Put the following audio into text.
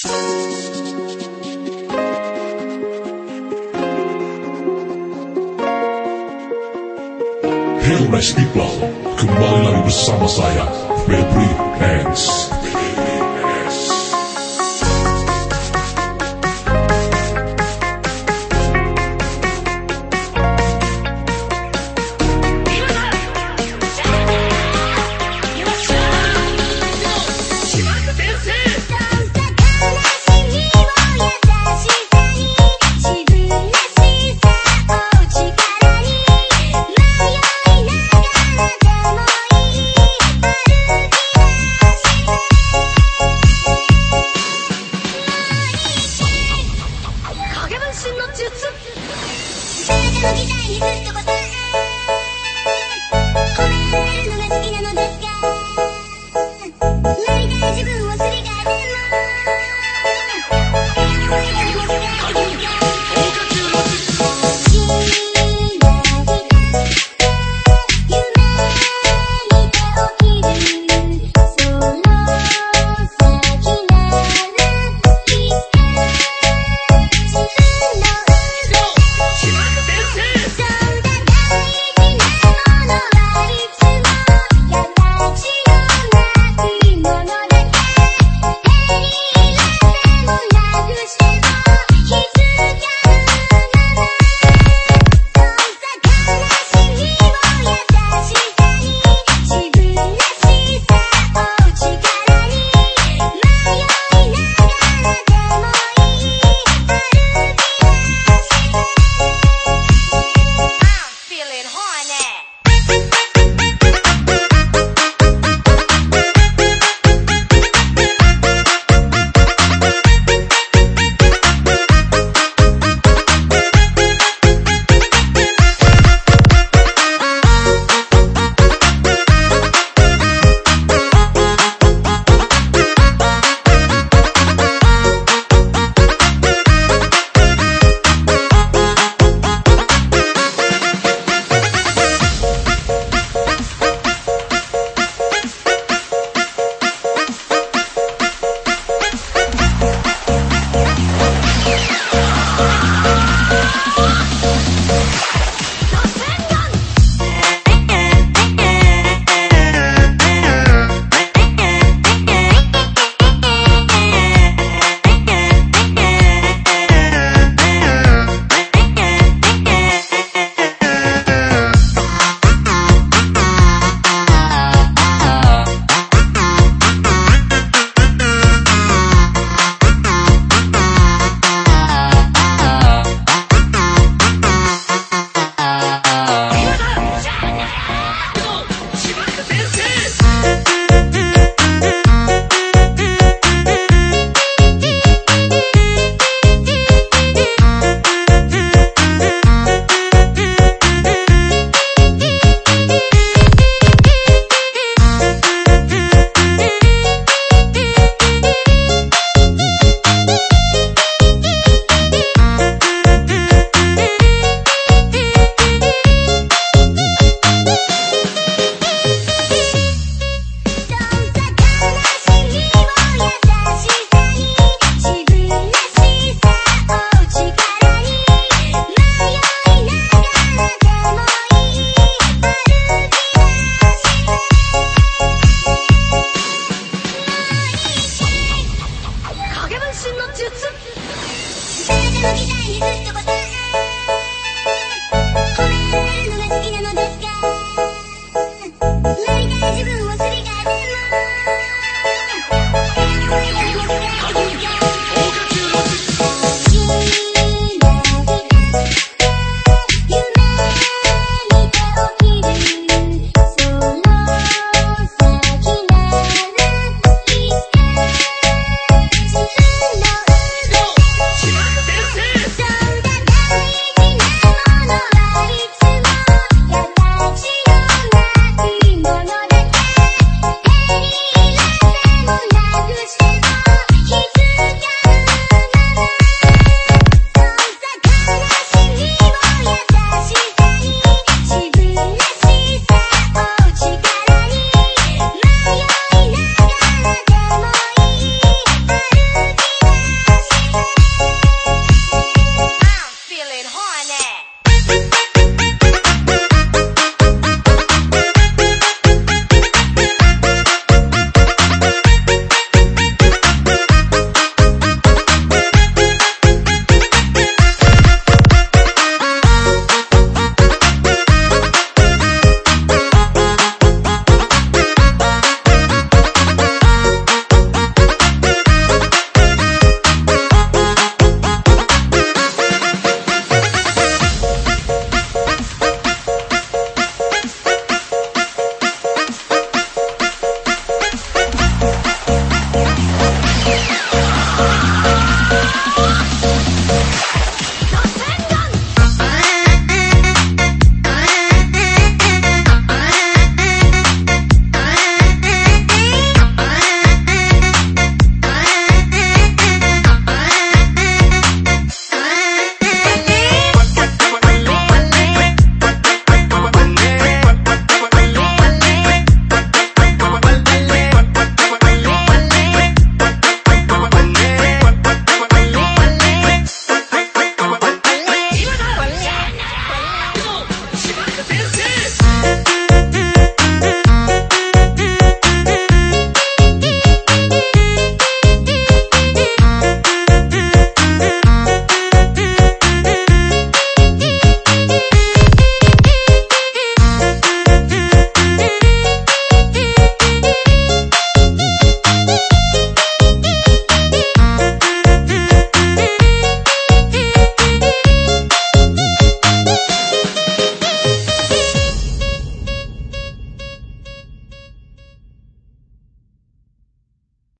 Hello Nice People, kembali lagi bersama saya, Febri Hands. いるってこと